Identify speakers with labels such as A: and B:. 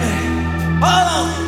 A: baby. Hold on.